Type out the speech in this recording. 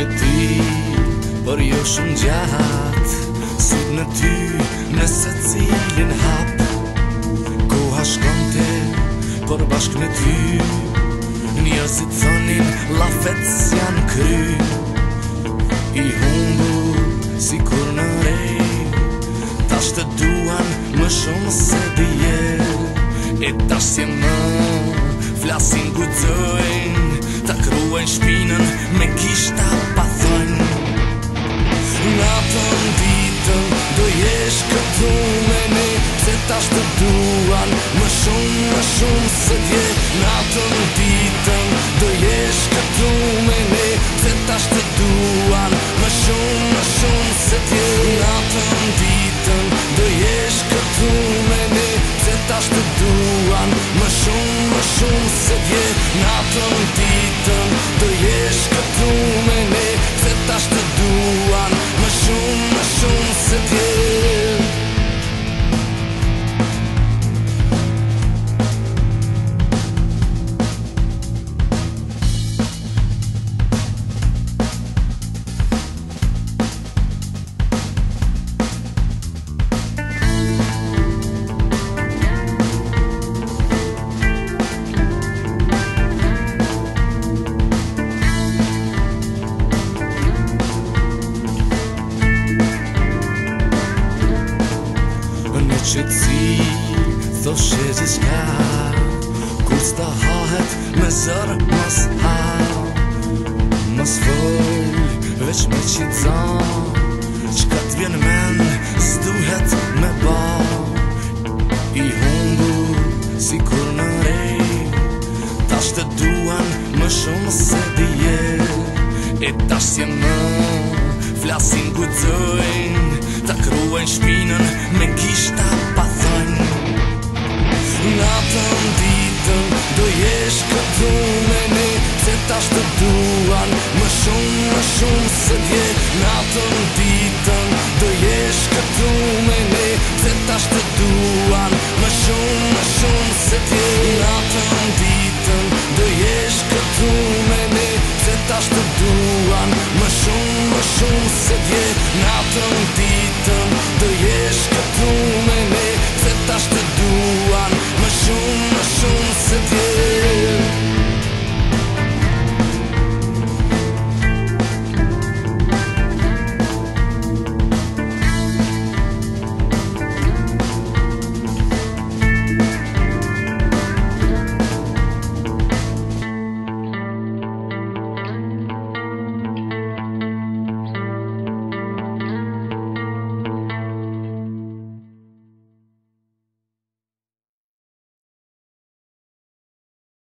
që ti për jo shumë gjatë Sot në ty Nëse cilin hap Koha shkon te Por bashk me ty Njërësit thonin Lafet si janë kry I humbu Si kur në rej Tash të duan Më shumë se dje E tash si më Flasin gujtojnë Ta kruajnë shpinën Me kishtat shëtësi Tho shë që shka Kus hahet me zërë mas ha Mas fëll veç me që të zan Qka të men së me ba I hundu si kur në rej Ta të duan më shumë se dje E ta shë më flasin gudëzojn Ta kruajn shpinën tão deep.